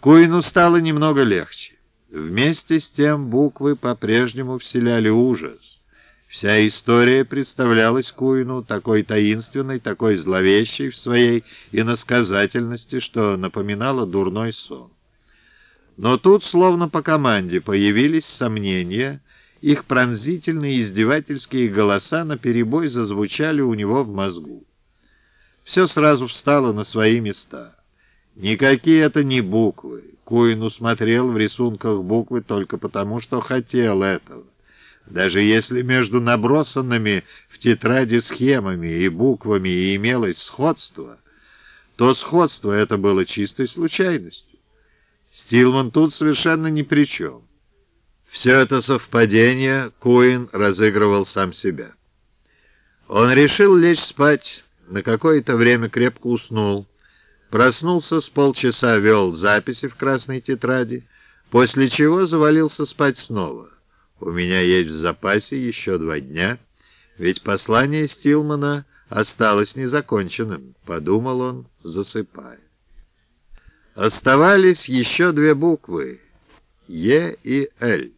Куину стало немного легче. Вместе с тем буквы по-прежнему вселяли ужас. Вся история представлялась Куину такой таинственной, такой зловещей в своей иносказательности, что напоминала дурной сон. Но тут, словно по команде, появились сомнения, их пронзительные издевательские голоса наперебой зазвучали у него в мозгу. Все сразу встало на свои места. Никакие это не буквы. Куин усмотрел в рисунках буквы только потому, что хотел этого. Даже если между набросанными в тетради схемами и буквами и имелось сходство, то сходство это было чистой случайностью. Стилман тут совершенно ни при чем. Все это совпадение Куин разыгрывал сам себя. Он решил лечь спать, на какое-то время крепко уснул, Проснулся, с полчаса вел записи в красной тетради, после чего завалился спать снова. У меня есть в запасе еще два дня, ведь послание Стилмана осталось незаконченным, подумал он, засыпая. Оставались еще две буквы — Е и Л.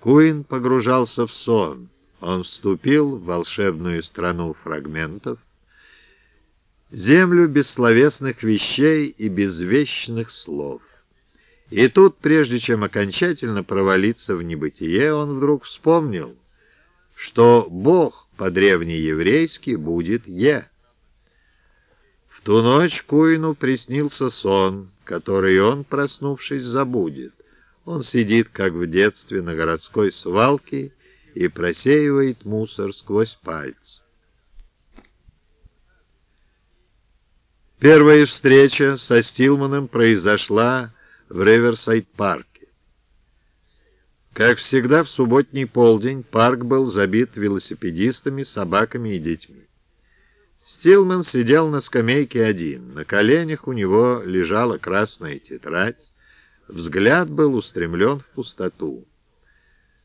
Куин погружался в сон. Он вступил в волшебную страну фрагментов, землю бессловесных вещей и безвещных слов. И тут, прежде чем окончательно провалиться в небытие, он вдруг вспомнил, что Бог по-древнееврейски будет «Е». В ту ночь Куину приснился сон, который он, проснувшись, забудет. Он сидит, как в детстве, на городской свалке и просеивает мусор сквозь пальцы. Первая встреча со Стилманом произошла в Риверсайд-парке. Как всегда, в субботний полдень парк был забит велосипедистами, собаками и детьми. Стилман сидел на скамейке один. На коленях у него лежала красная тетрадь. Взгляд был устремлен в пустоту.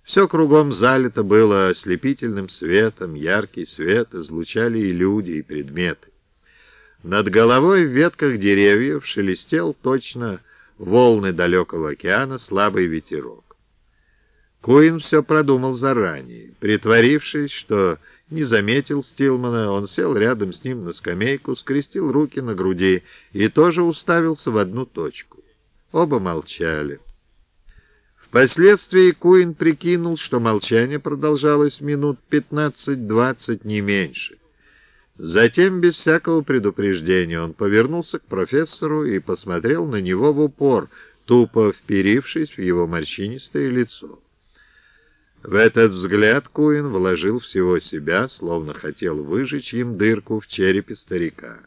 Все кругом залито было ослепительным светом, яркий свет излучали и люди, и предметы. Над головой в ветках деревьев шелестел точно волны далекого океана слабый ветерок. Куин все продумал заранее. Притворившись, что не заметил Стилмана, он сел рядом с ним на скамейку, скрестил руки на груди и тоже уставился в одну точку. Оба молчали. Впоследствии Куин прикинул, что молчание продолжалось минут пятнадцать-двадцать, не меньше. Затем, без всякого предупреждения, он повернулся к профессору и посмотрел на него в упор, тупо вперившись в его морщинистое лицо. В этот взгляд Куин вложил всего себя, словно хотел выжечь им дырку в черепе старика.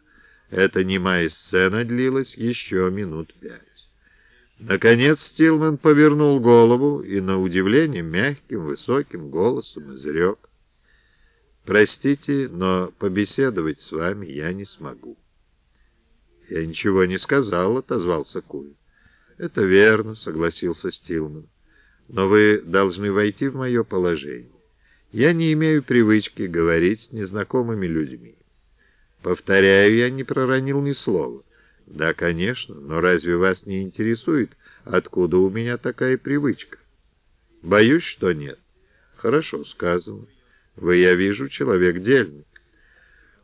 Эта немая сцена длилась еще минут пять. Наконец Стилман повернул голову и, на удивление, мягким, высоким голосом изрек. Простите, но побеседовать с вами я не смогу. Я ничего не сказал, отозвался Куин. Это верно, согласился Стилман. Но вы должны войти в мое положение. Я не имею привычки говорить с незнакомыми людьми. Повторяю, я не проронил ни слова. Да, конечно, но разве вас не интересует, откуда у меня такая привычка? Боюсь, что нет. Хорошо сказано. Вы, я вижу, человек дельный.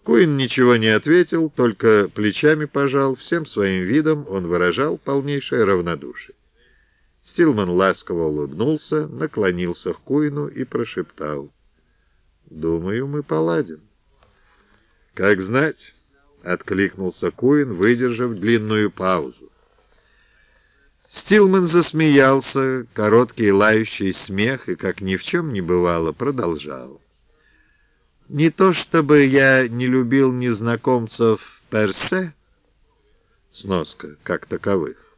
Куин ничего не ответил, только плечами пожал, всем своим видом он выражал полнейшее равнодушие. Стилман ласково улыбнулся, наклонился к Куину и прошептал. «Думаю, мы поладим». «Как знать», — откликнулся Куин, выдержав длинную паузу. Стилман засмеялся, короткий лающий смех, и, как ни в чем не бывало, продолжал. Не то чтобы я не любил незнакомцев персе, сноска, как таковых.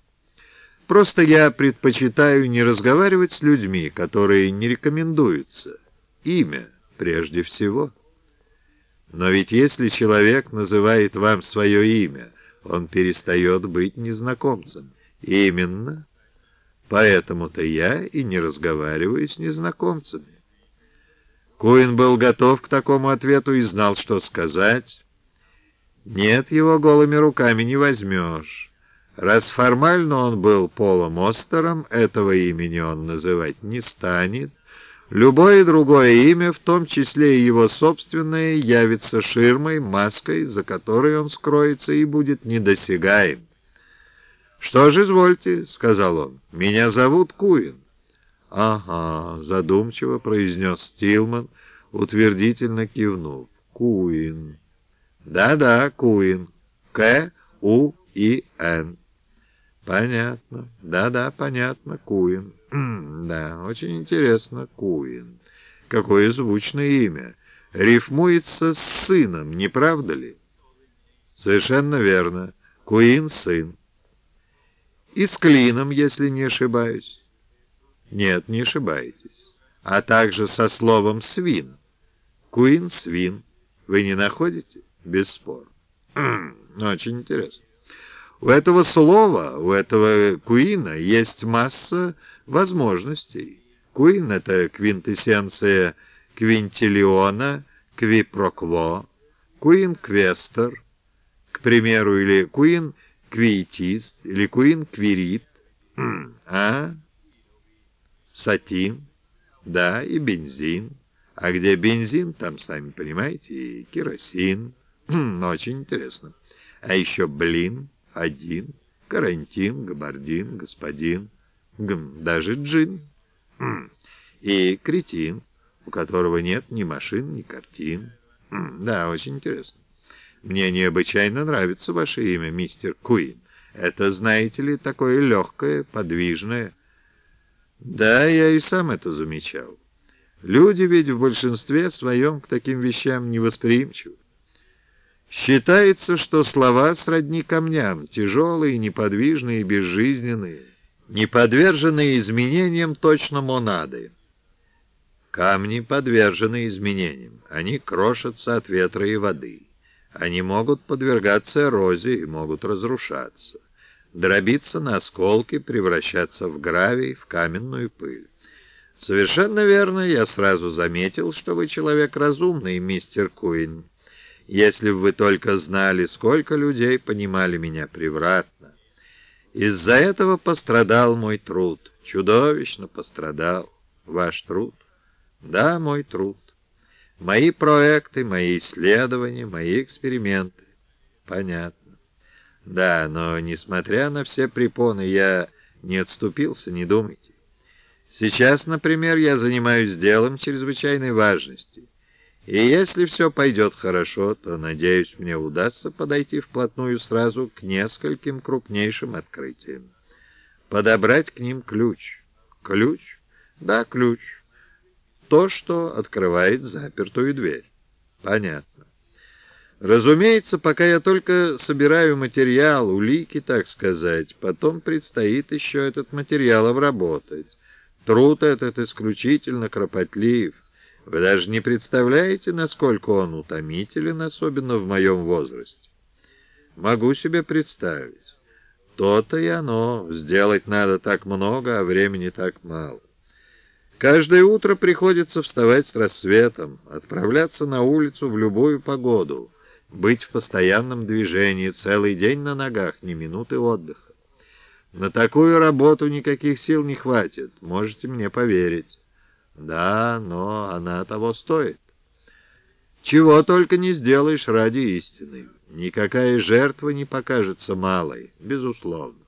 Просто я предпочитаю не разговаривать с людьми, которые не рекомендуются. Имя прежде всего. Но ведь если человек называет вам свое имя, он перестает быть незнакомцем. Именно. Поэтому-то я и не разговариваю с незнакомцами. Куин был готов к такому ответу и знал, что сказать. Нет, его голыми руками не возьмешь. Раз формально он был Полом Остером, этого имени он называть не станет. Любое другое имя, в том числе и его собственное, явится ширмой, маской, за которой он скроется и будет недосягаем. «Что ж, извольте», — сказал он, — «меня зовут Куин». «Ага», — задумчиво произнес Стилман, утвердительно кивнув. «Куин». «Да-да, Куин. К-У-И-Н». Понятно. Да-да, понятно, Куин. да, очень интересно, Куин. Какое звучное имя. Рифмуется с сыном, не правда ли? Совершенно верно. Куин — сын. И с клином, если не ошибаюсь. Нет, не ошибаетесь. А также со словом «свин». Куин — свин. Вы не находите? Бесспорно. Очень интересно. У этого слова, у этого куина есть масса возможностей. Куин — это квинтэссенция квинтиллиона, квипрокво, куин-квестер, к примеру, или куин-квиетист, или куин-квирит, а? Сатин, да, и бензин. А где бензин, там, сами понимаете, и керосин. Очень интересно. А еще блин — один, карантин, габардин, господин, гм, даже джин. Хм. И кретин, у которого нет ни машин, ни картин. Хм, да, очень интересно. Мне необычайно нравится ваше имя, мистер Куин. Это, знаете ли, такое легкое, подвижное. Да, я и сам это замечал. Люди ведь в большинстве своем к таким вещам невосприимчивы. Считается, что слова сродни камням, тяжелые, неподвижные, безжизненные, не подверженные изменениям точно монады. Камни подвержены изменениям, они крошатся от ветра и воды. Они могут подвергаться эрозии и могут разрушаться, дробиться на осколки, превращаться в гравий, в каменную пыль. Совершенно верно, я сразу заметил, что вы человек разумный, мистер Куин. Если бы вы только знали, сколько людей понимали меня превратно. Из-за этого пострадал мой труд, чудовищно пострадал ваш труд. Да, мой труд. Мои проекты, мои исследования, мои эксперименты. Понятно. Да, но, несмотря на все препоны, я не отступился, не думайте. Сейчас, например, я занимаюсь делом чрезвычайной важности. И если все пойдет хорошо, то, надеюсь, мне удастся подойти вплотную сразу к нескольким крупнейшим открытиям. Подобрать к ним ключ. Ключ? Да, ключ. То, что открывает запертую дверь. Понятно. Разумеется, пока я только собираю материал, улики, так сказать, потом предстоит еще этот материал обработать. Труд этот исключительно кропотлив. Вы даже не представляете, насколько он утомителен, особенно в моем возрасте. Могу себе представить. То-то и оно. Сделать надо так много, а времени так мало. Каждое утро приходится вставать с рассветом, отправляться на улицу в любую погоду, быть в постоянном движении, целый день на ногах, ни минуты отдыха. На такую работу никаких сил не хватит, можете мне поверить. Да, но она того стоит. Чего только не сделаешь ради истины. Никакая жертва не покажется малой, безусловно.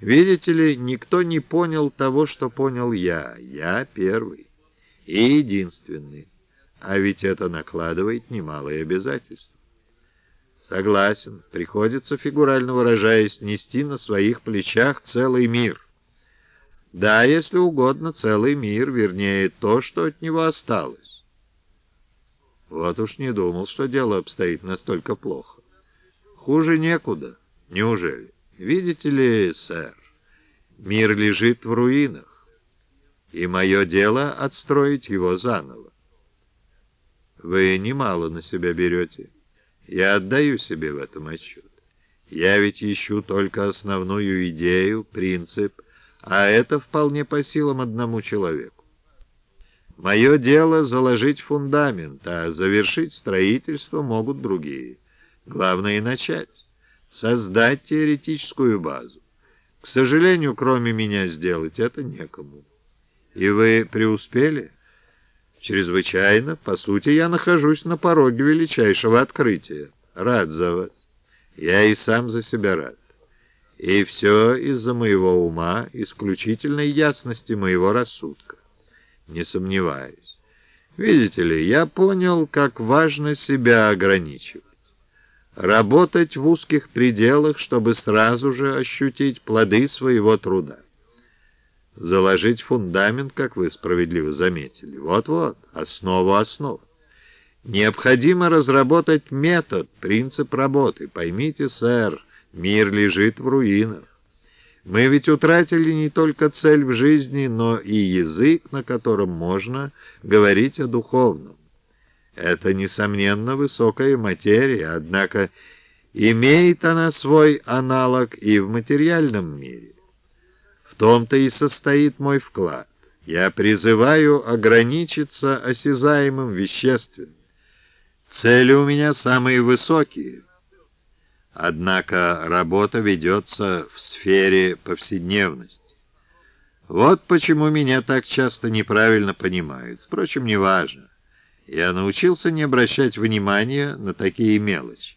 Видите ли, никто не понял того, что понял я. Я первый и единственный. А ведь это накладывает немалые обязательства. Согласен, приходится, фигурально выражаясь, нести на своих плечах целый мир. Да, если угодно, целый мир, вернее, то, что от него осталось. Вот уж не думал, что дело обстоит настолько плохо. Хуже некуда. Неужели? Видите ли, сэр, мир лежит в руинах, и мое дело отстроить его заново. Вы немало на себя берете. Я отдаю себе в этом отчет. Я ведь ищу только основную идею, принцип, а это вполне по силам одному человеку. Мое дело — заложить фундамент, а завершить строительство могут другие. Главное — начать. создать теоретическую базу. К сожалению, кроме меня сделать это некому. И вы преуспели? Чрезвычайно. По сути, я нахожусь на пороге величайшего открытия. Рад за вас. Я и сам за себя рад. И все из-за моего ума, исключительной ясности моего рассудка. Не сомневаюсь. Видите ли, я понял, как важно себя ограничивать. Работать в узких пределах, чтобы сразу же ощутить плоды своего труда. Заложить фундамент, как вы справедливо заметили. Вот-вот, основу основ. Необходимо разработать метод, принцип работы. Поймите, сэр, мир лежит в руинах. Мы ведь утратили не только цель в жизни, но и язык, на котором можно говорить о духовном. Это, несомненно, высокая материя, однако имеет она свой аналог и в материальном мире. В том-то и состоит мой вклад. Я призываю ограничиться осязаемым вещественным. Цели у меня самые высокие. Однако работа ведется в сфере повседневности. Вот почему меня так часто неправильно понимают. Впрочем, неважно. Я научился не обращать внимания на такие мелочи.